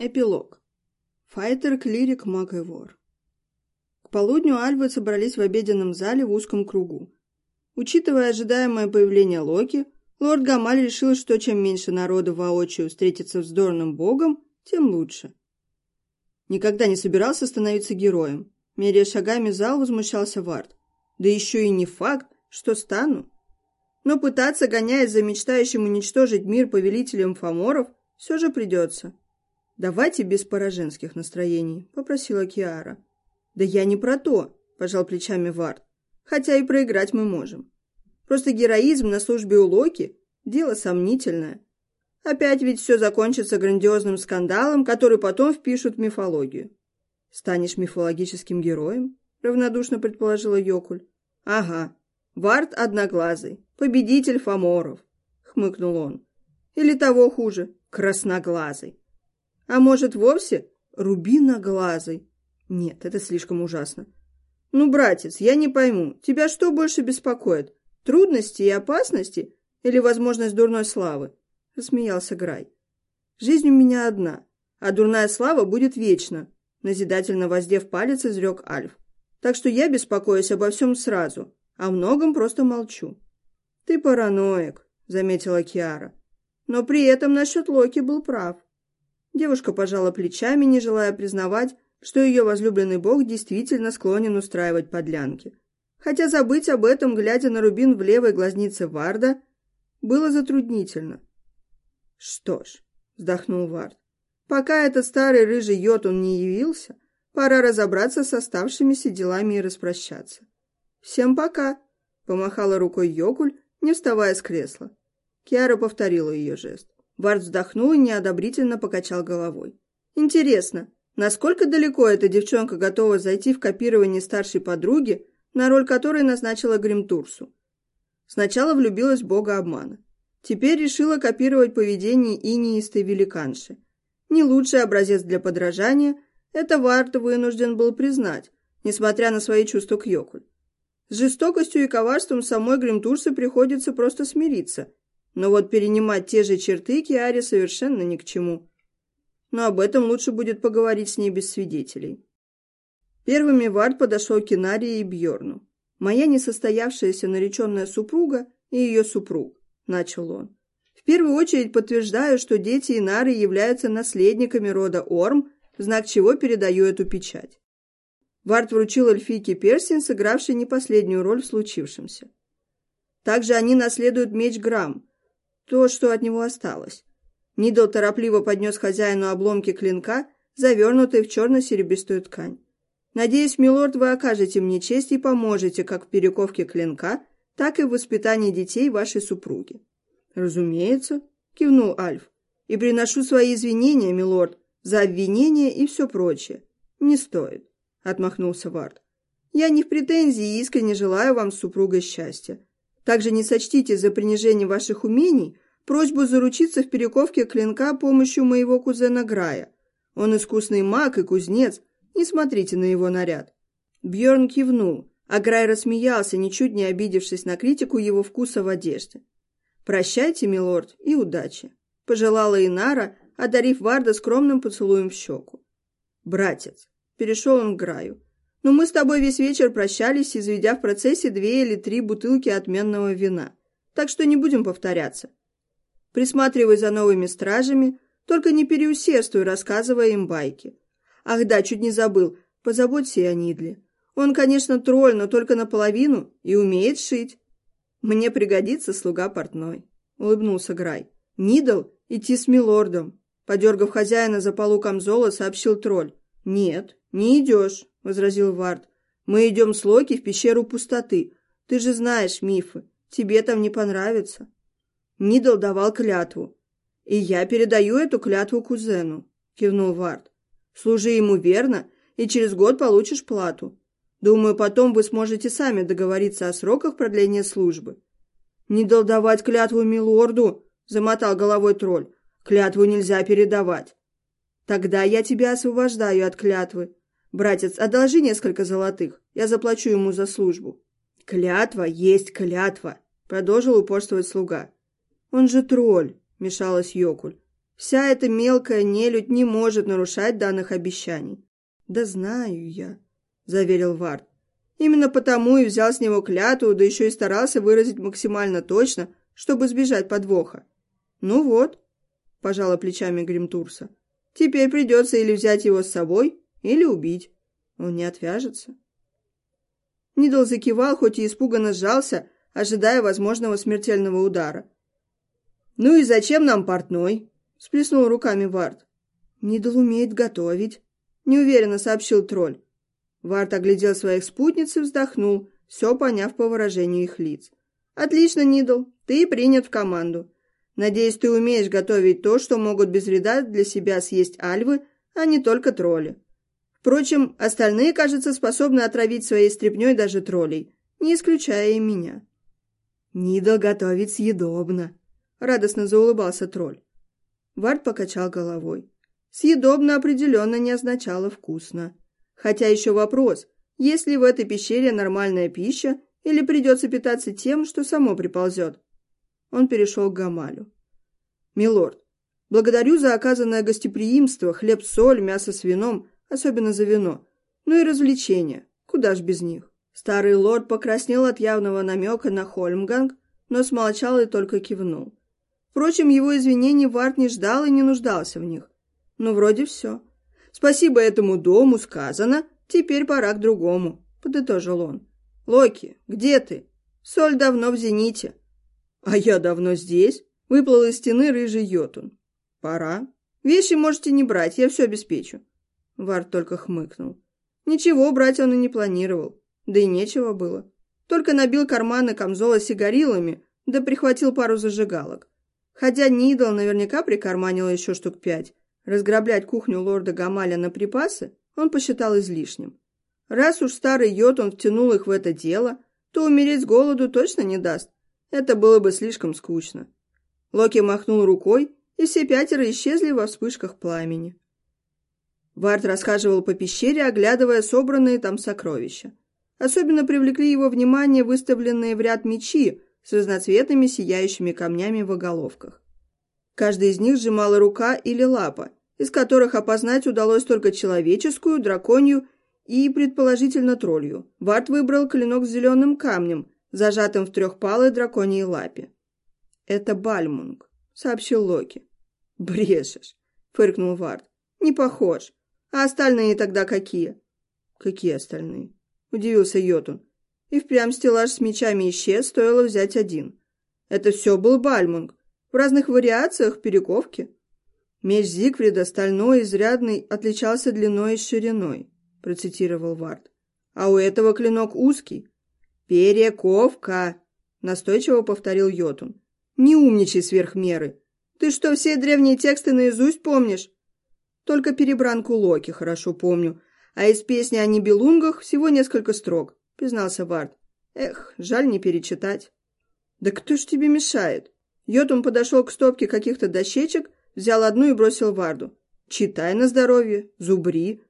Эпилог. Файтер, клирик, маг и вор. К полудню альвы собрались в обеденном зале в узком кругу. Учитывая ожидаемое появление Локи, лорд Гамаль решил, что чем меньше народу воочию встретится с вздорным богом, тем лучше. Никогда не собирался становиться героем. Меряя шагами зал, возмущался Вард. Да еще и не факт, что стану. Но пытаться, гоняясь за мечтающим уничтожить мир повелителем фаморов, все же придется. «Давайте без пораженских настроений», — попросила Киара. «Да я не про то», — пожал плечами Вард. «Хотя и проиграть мы можем. Просто героизм на службе у Локи — дело сомнительное. Опять ведь все закончится грандиозным скандалом, который потом впишут в мифологию». «Станешь мифологическим героем?» — равнодушно предположила Йокуль. «Ага. Вард одноглазый, победитель фаморов», — хмыкнул он. «Или того хуже, красноглазый». А может, вовсе рубиноглазый? Нет, это слишком ужасно. Ну, братец, я не пойму, тебя что больше беспокоит? Трудности и опасности или возможность дурной славы? Рассмеялся Грай. Жизнь у меня одна, а дурная слава будет вечна, назидательно воздев палец, изрек Альф. Так что я беспокоюсь обо всем сразу, о многом просто молчу. Ты параноик, заметила Киара. Но при этом насчет Локи был прав. Девушка пожала плечами, не желая признавать, что ее возлюбленный бог действительно склонен устраивать подлянки. Хотя забыть об этом, глядя на рубин в левой глазнице Варда, было затруднительно. «Что ж», — вздохнул Вард, — «пока этот старый рыжий йотун не явился, пора разобраться с оставшимися делами и распрощаться». «Всем пока», — помахала рукой Йокуль, не вставая с кресла. Киара повторила ее жест. Вард вздохнул и неодобрительно покачал головой. «Интересно, насколько далеко эта девчонка готова зайти в копирование старшей подруги, на роль которой назначила Гримтурсу? Сначала влюбилась в бога обмана. Теперь решила копировать поведение инеистой великанши. Не лучший образец для подражания, это Вард вынужден был признать, несмотря на свои чувства к Йокуль. С жестокостью и коварством самой Гримтурсы приходится просто смириться – но вот перенимать те же черты Киаре совершенно ни к чему. Но об этом лучше будет поговорить с ней без свидетелей. Первыми Вард подошел к Кинарии и Бьорну. «Моя несостоявшаяся нареченная супруга и ее супруг», – начал он. «В первую очередь подтверждаю, что дети Инары являются наследниками рода Орм, в знак чего передаю эту печать». Вард вручил эльфийке перстень, сыгравший не последнюю роль в случившемся. Также они наследуют меч Грамм, то, что от него осталось. Нидл торопливо поднес хозяину обломки клинка, завернутые в черно-серебристую ткань. «Надеюсь, милорд, вы окажете мне честь и поможете как в перековке клинка, так и в воспитании детей вашей супруги». «Разумеется», — кивнул Альф. «И приношу свои извинения, милорд, за обвинение и все прочее». «Не стоит», — отмахнулся Вард. «Я не в претензии и искренне желаю вам с супругой счастья. Также не сочтите за принижение ваших умений просьбу заручиться в перековке клинка помощью моего кузена Грая. Он искусный маг и кузнец, не смотрите на его наряд». Бьорн кивнул, а Грай рассмеялся, ничуть не обидевшись на критику его вкуса в одежде. «Прощайте, милорд, и удачи», — пожелала Инара, одарив Варда скромным поцелуем в щеку. «Братец», — перешел он к Граю, но мы с тобой весь вечер прощались, изведя в процессе две или три бутылки отменного вина. Так что не будем повторяться. Присматривай за новыми стражами, только не переусердствуй, рассказывая им байки. Ах да, чуть не забыл, позаботься и о Нидле. Он, конечно, тролль, но только наполовину и умеет шить. Мне пригодится слуга портной, — улыбнулся Грай. Нидл идти с милордом. Подергав хозяина за полу камзола, сообщил тролль. Нет, не идешь возразил Вард. «Мы идем с Локи в пещеру пустоты. Ты же знаешь мифы. Тебе там не понравится». Нидл давал клятву. «И я передаю эту клятву кузену», — кивнул Вард. «Служи ему верно, и через год получишь плату. Думаю, потом вы сможете сами договориться о сроках продления службы». «Не дал клятву милорду», — замотал головой тролль. «Клятву нельзя передавать». «Тогда я тебя освобождаю от клятвы», «Братец, одолжи несколько золотых, я заплачу ему за службу». «Клятва есть клятва», — продолжил упорствовать слуга. «Он же тролль», — мешалась Йокуль. Вся эта мелкая нелюдь не может нарушать данных обещаний. Да знаю я, заверил Вард. Именно потому и взял с него клятву, да еще и старался выразить максимально точно, чтобы избежать подвоха. Ну вот, пожала плечами Гримтурса. Теперь придется или взять его с собой, или убить. Он не отвяжется. Нидл закивал, хоть и испуганно сжался, ожидая возможного смертельного удара. «Ну и зачем нам портной?» — сплеснул руками Вард. «Нидл умеет готовить», — неуверенно сообщил тролль. Вард оглядел своих спутниц и вздохнул, все поняв по выражению их лиц. «Отлично, Нидл, ты принят в команду. Надеюсь, ты умеешь готовить то, что могут без вреда для себя съесть альвы, а не только тролли. Впрочем, остальные, кажется, способны отравить своей стряпнёй даже троллей, не исключая и меня. «Нидл готовить съедобно», — радостно заулыбался тролль. Вард покачал головой. «Съедобно определенно не означало вкусно. Хотя еще вопрос, есть ли в этой пещере нормальная пища или придется питаться тем, что само приползет. Он перешел к Гамалю. «Милорд, благодарю за оказанное гостеприимство, хлеб-соль, мясо с вином, особенно за вино. Ну и развлечения, куда ж без них». Старый лорд покраснел от явного намека на Хольмганг, но смолчал и только кивнул. Впрочем, его извинений Варт не ждал и не нуждался в них. Ну, вроде все. Спасибо этому дому сказано, теперь пора к другому, подытожил он. Локи, где ты? Соль давно в зените. «А я давно здесь», — выплыл из стены рыжий йотун. «Пора. Вещи можете не брать, я все обеспечу». Вард только хмыкнул. Ничего брать он и не планировал, да и нечего было. Только набил карманы камзола сигарилами, да прихватил пару зажигалок. Хотя Нидл наверняка прикарманил еще штук пять. Разграблять кухню лорда Гамаля на припасы он посчитал излишним. Раз уж старый йотун втянул их в это дело, то умереть с голоду точно не даст. Это было бы слишком скучно. Локи махнул рукой, и все пятеро исчезли во вспышках пламени. Вард расхаживал по пещере, оглядывая собранные там сокровища. Особенно привлекли его внимание выставленные в ряд мечи с разноцветными сияющими камнями в оголовках. Каждый из них сжимала рука или лапа, из которых опознать удалось только человеческую, драконью и, предположительно, троллью. Вард выбрал клинок с зеленым камнем, зажатым в трехпалой драконьей лапе. «Это Бальмунг», — сообщил Локи. «Брешешь», — фыркнул Вард. «Не похож. А остальные тогда какие?» «Какие остальные?» — удивился Йотун. И впрямь стеллаж с мечами исчез, стоило взять один. Это все был Бальмунг. В разных вариациях перековки. Меч Зигфрида, стальной, изрядный, отличался длиной и шириной, процитировал Вард. А у этого клинок узкий, «Перековка!» — настойчиво повторил Йотун. «Не умничай сверх меры. Ты что, все древние тексты наизусть помнишь?» «Только перебранку Локи хорошо помню, а из песни о Нибелунгах всего несколько строк», — признался Вард. «Эх, жаль не перечитать». «Да кто ж тебе мешает?» Йотун подошел к стопке каких-то дощечек, взял одну и бросил Варду. «Читай на здоровье, зубри».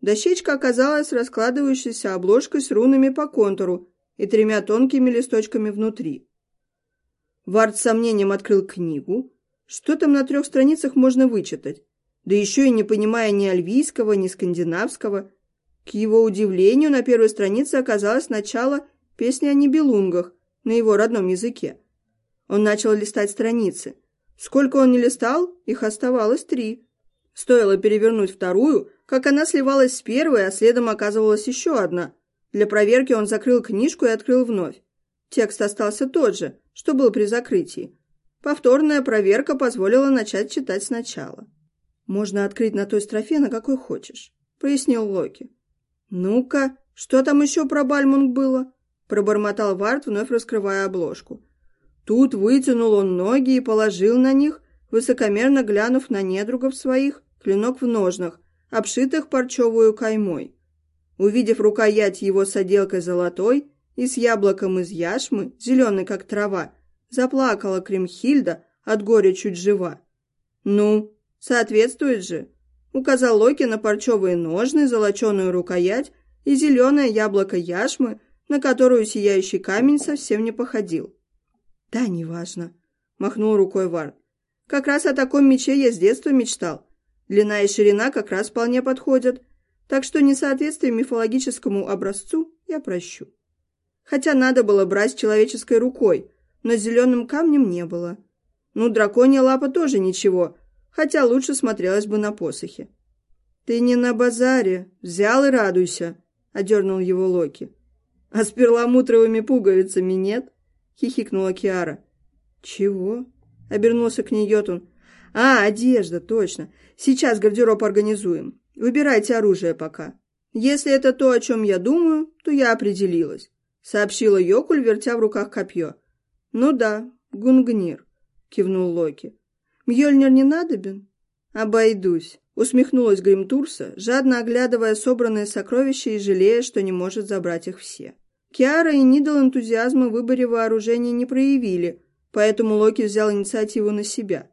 Дощечка оказалась раскладывающейся обложкой с рунами по контуру, и тремя тонкими листочками внутри. Вард с сомнением открыл книгу. Что там на трех страницах можно вычитать? Да еще и не понимая ни альвийского, ни скандинавского. К его удивлению, на первой странице оказалось начало песни о небелунгах на его родном языке. Он начал листать страницы. Сколько он не листал, их оставалось три. Стоило перевернуть вторую, как она сливалась с первой, а следом оказывалась еще одна – для проверки он закрыл книжку и открыл вновь. Текст остался тот же, что был при закрытии. Повторная проверка позволила начать читать сначала. «Можно открыть на той строфе, на какой хочешь», — пояснил Локи. «Ну-ка, что там еще про Бальмунг было?» — пробормотал Вард, вновь раскрывая обложку. Тут вытянул он ноги и положил на них, высокомерно глянув на недругов своих, клинок в ножнах, обшитых парчевую каймой. Увидев рукоять его с отделкой золотой и с яблоком из яшмы, зеленой как трава, заплакала Кремхильда, от горя чуть жива. «Ну, соответствует же!» Указал Локи на парчевые ножны, золоченую рукоять и зеленое яблоко яшмы, на которую сияющий камень совсем не походил. «Да, неважно», — махнул рукой Вар. Как раз о таком мече я с детства мечтал. Длина и ширина как раз вполне подходят, так что несоответствие мифологическому образцу я прощу. Хотя надо было брать человеческой рукой, но зеленым камнем не было. Ну, драконья лапа тоже ничего, хотя лучше смотрелась бы на посохе. «Ты не на базаре, взял и радуйся», — одернул его Локи. «А с перламутровыми пуговицами нет?» — хихикнула Киара. «Чего?» — обернулся к ней Йотун. «А, одежда, точно. Сейчас гардероб организуем. Выбирайте оружие пока. Если это то, о чем я думаю, то я определилась», — сообщила Йокуль, вертя в руках копье. «Ну да, гунгнир», — кивнул Локи. «Мьёльнир не надобен?» «Обойдусь», — усмехнулась Гримтурса, жадно оглядывая собранные сокровища и жалея, что не может забрать их все. Киара и Нидал энтузиазма в выборе вооружения не проявили, поэтому Локи взял инициативу на себя.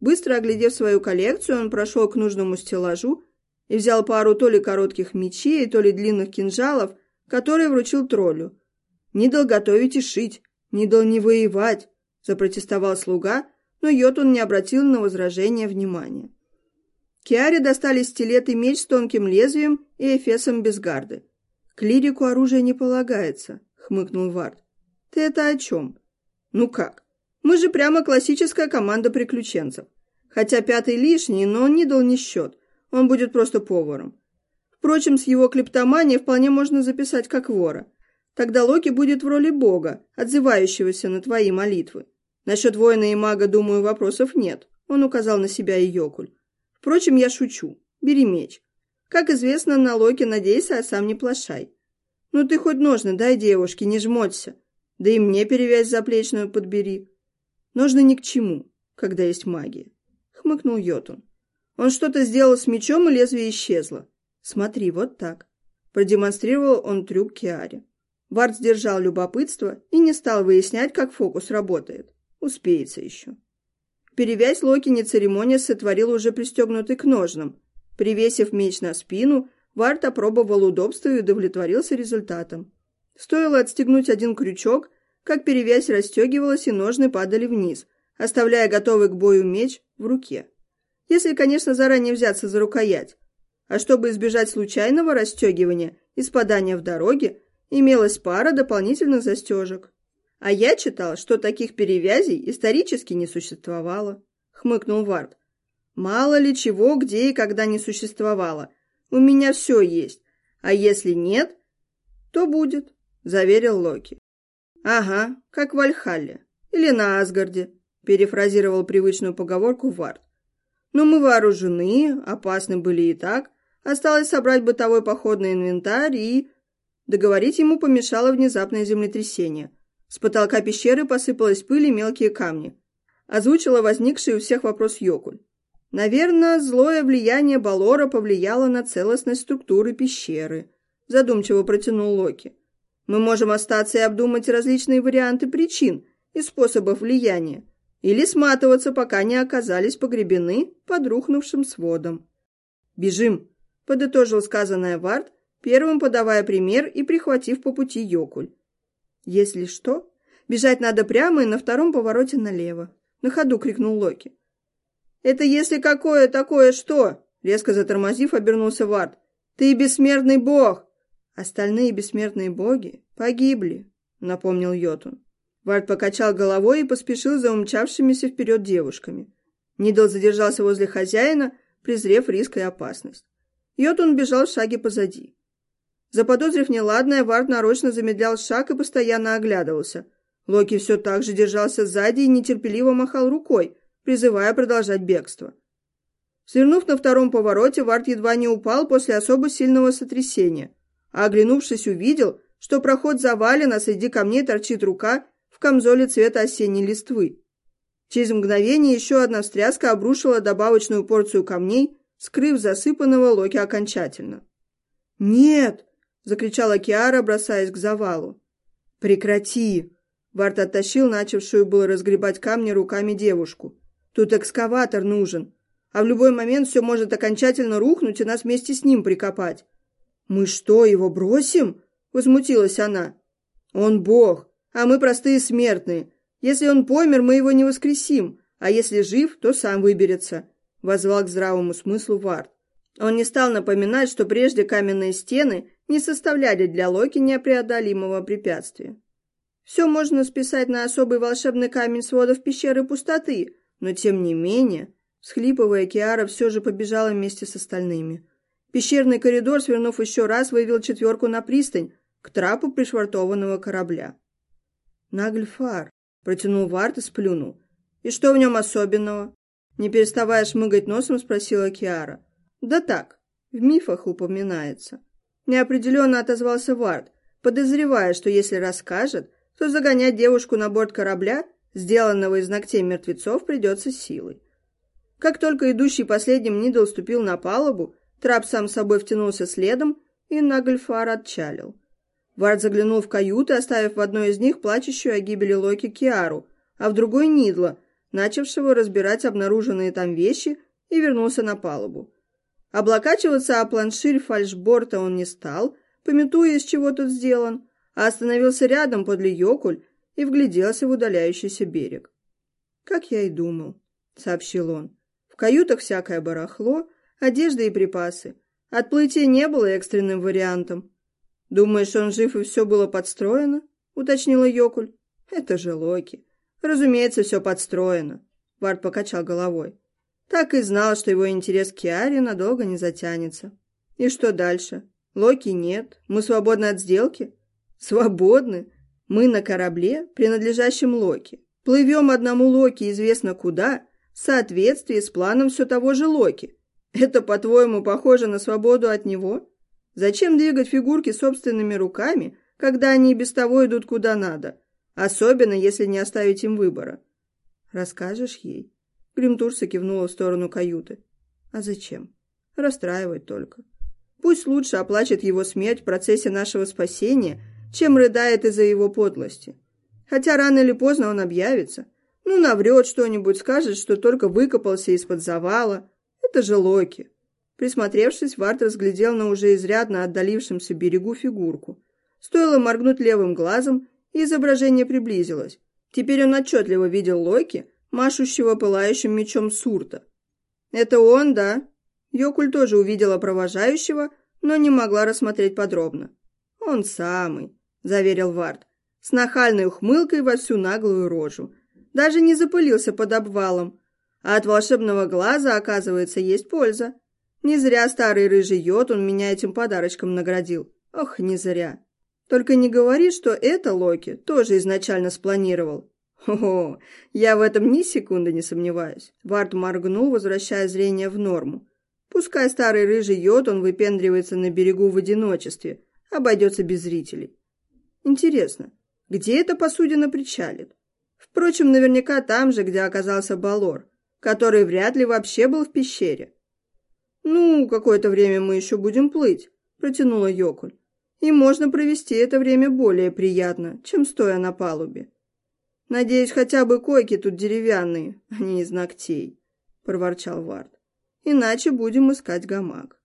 Быстро оглядев свою коллекцию, он прошел к нужному стеллажу и взял пару то ли коротких мечей, то ли длинных кинжалов, которые вручил троллю. «Нидал готовить и шить, Нидал не воевать», — запротестовал слуга, но Йотун не обратил на возражение внимания. Киаре достали стилет и меч с тонким лезвием и эфесом без гарды. «Клирику оружие не полагается», — хмыкнул Вард. «Ты это о чем?» «Ну как? Мы же прямо классическая команда приключенцев. Хотя пятый лишний, но он не дал ни счет. Он будет просто поваром. Впрочем, с его клептоманией вполне можно записать как вора. Тогда Локи будет в роли бога, отзывающегося на твои молитвы. Насчет воина и мага, думаю, вопросов нет. Он указал на себя и Йокуль. Впрочем, я шучу. Бери меч. Как известно, на Локи надейся, а сам не плашай. Ну ты хоть ножны дай девушке, не жмоться. Да и мне перевязь заплечную подбери. Ножны ни к чему, когда есть магия. Хмыкнул Йотун. Он что-то сделал с мечом, и лезвие исчезло. Смотри, вот так. Продемонстрировал он трюк Киаре. Вард сдержал любопытство и не стал выяснять, как фокус работает. Успеется еще. Перевязь Локи не церемония сотворил уже пристегнутый к ножнам. Привесив меч на спину, Вард опробовал удобство и удовлетворился результатом. Стоило отстегнуть один крючок, как перевязь расстегивалась и ножны падали вниз, оставляя готовый к бою меч в руке. Если, конечно, заранее взяться за рукоять. А чтобы избежать случайного расстегивания и спадания в дороге, имелась пара дополнительных застежек. А я читал, что таких перевязей исторически не существовало, хмыкнул Вард. Мало ли чего, где и когда не существовало. У меня все есть. А если нет, то будет, заверил Локи. Ага, как в Альхалле или на Асгарде, перефразировал привычную поговорку Вард. Но мы вооружены, опасны были и так. Осталось собрать бытовой походный инвентарь и... Договорить ему помешало внезапное землетрясение – с потолка пещеры посыпалась пыль и мелкие камни. Озвучила возникший у всех вопрос Йокуль. Наверное, злое влияние Балора повлияло на целостность структуры пещеры. Задумчиво протянул Локи. Мы можем остаться и обдумать различные варианты причин и способов влияния, или сматываться, пока не оказались погребены под рухнувшим сводом. «Бежим!» – подытожил сказанное Вард, первым подавая пример и прихватив по пути Йокуль. Если что, бежать надо прямо и на втором повороте налево. На ходу крикнул Локи. «Это если какое такое что?» Резко затормозив, обернулся Вард. «Ты бессмертный бог!» «Остальные бессмертные боги погибли», — напомнил Йотун. Вард покачал головой и поспешил за умчавшимися вперед девушками. Нидл задержался возле хозяина, презрев риск и опасность. Йотун бежал в шаге позади. Заподозрив неладное, Вард нарочно замедлял шаг и постоянно оглядывался. Локи все так же держался сзади и нетерпеливо махал рукой, призывая продолжать бегство. Свернув на втором повороте, Вард едва не упал после особо сильного сотрясения, а оглянувшись увидел, что проход завален, а среди камней торчит рука в камзоле цвета осенней листвы. Через мгновение еще одна встряска обрушила добавочную порцию камней, скрыв засыпанного Локи окончательно. «Нет!» — закричала Киара, бросаясь к завалу. «Прекрати!» Варт оттащил начавшую было разгребать камни руками девушку. «Тут экскаватор нужен, а в любой момент все может окончательно рухнуть и нас вместе с ним прикопать». «Мы что, его бросим?» — возмутилась она. «Он бог, а мы простые смертные. Если он помер, мы его не воскресим, А если жив, то сам выберется», — возвал к здравому смыслу Вард. Он не стал напоминать, что прежде каменные стены не составляли для Локи непреодолимого препятствия. Все можно списать на особый волшебный камень сводов пещеры пустоты, но тем не менее, схлипывая, Киара все же побежала вместе с остальными. Пещерный коридор, свернув еще раз, вывел четверку на пристань, к трапу пришвартованного корабля. «Нагльфар», — протянул Варт и сплюнул. «И что в нем особенного?» Не переставая шмыгать носом, спросила Киара. «Да так, в мифах упоминается». Неопределенно отозвался Вард, подозревая, что если расскажет, то загонять девушку на борт корабля, сделанного из ногтей мертвецов, придется силой. Как только идущий последним Нидл ступил на палубу, трап сам собой втянулся следом, и Нагльфар отчалил. Вард заглянул в каюты, оставив в одной из них плачущую о гибели Локи Киару, а в другой Нидла, начавшего разбирать обнаруженные там вещи, и вернулся на палубу. Облокачиваться о планширь фальшборта он не стал, пометуя, из чего тут сделан, а остановился рядом подле Йокуль и вгляделся в удаляющийся берег. «Как я и думал», — сообщил он. «В каютах всякое барахло, одежда и припасы. Отплытие не было экстренным вариантом. Думаешь, он жив и все было подстроено?» — уточнила Йокуль. «Это же Локи. Разумеется, все подстроено», — Вард покачал головой. Так и знал, что его интерес к Киаре надолго не затянется. И что дальше? Локи нет. Мы свободны от сделки? Свободны. Мы на корабле, принадлежащем Локи. Плывем одному Локи известно куда, в соответствии с планом все того же Локи. Это, по-твоему, похоже на свободу от него? Зачем двигать фигурки собственными руками, когда они без того идут куда надо? Особенно, если не оставить им выбора. Расскажешь ей? Гримтурса кивнула в сторону каюты. А зачем? Расстраивать только. Пусть лучше оплачет его смерть в процессе нашего спасения, чем рыдает из-за его подлости. Хотя рано или поздно он объявится. Ну, наврет что-нибудь, скажет, что только выкопался из-под завала. Это же Локи. Присмотревшись, Варт разглядел на уже изрядно отдалившемся берегу фигурку. Стоило моргнуть левым глазом, и изображение приблизилось. Теперь он отчетливо видел Локи, машущего пылающим мечом Сурта. «Это он, да?» Йокуль тоже увидела провожающего, но не могла рассмотреть подробно. «Он самый», — заверил Вард, с нахальной ухмылкой во всю наглую рожу. Даже не запылился под обвалом. А от волшебного глаза, оказывается, есть польза. Не зря старый рыжий йод он меня этим подарочком наградил. Ох, не зря. Только не говори, что это Локи тоже изначально спланировал. «О, я в этом ни секунды не сомневаюсь». Вард моргнул, возвращая зрение в норму. Пускай старый рыжий йод, он выпендривается на берегу в одиночестве, обойдется без зрителей. Интересно, где эта посудина причалит? Впрочем, наверняка там же, где оказался Балор, который вряд ли вообще был в пещере. «Ну, какое-то время мы еще будем плыть», — протянула Йокуль. «И можно провести это время более приятно, чем стоя на палубе». Надеюсь, хотя бы койки тут деревянные, а не из ногтей, проворчал Вард. Иначе будем искать гамак.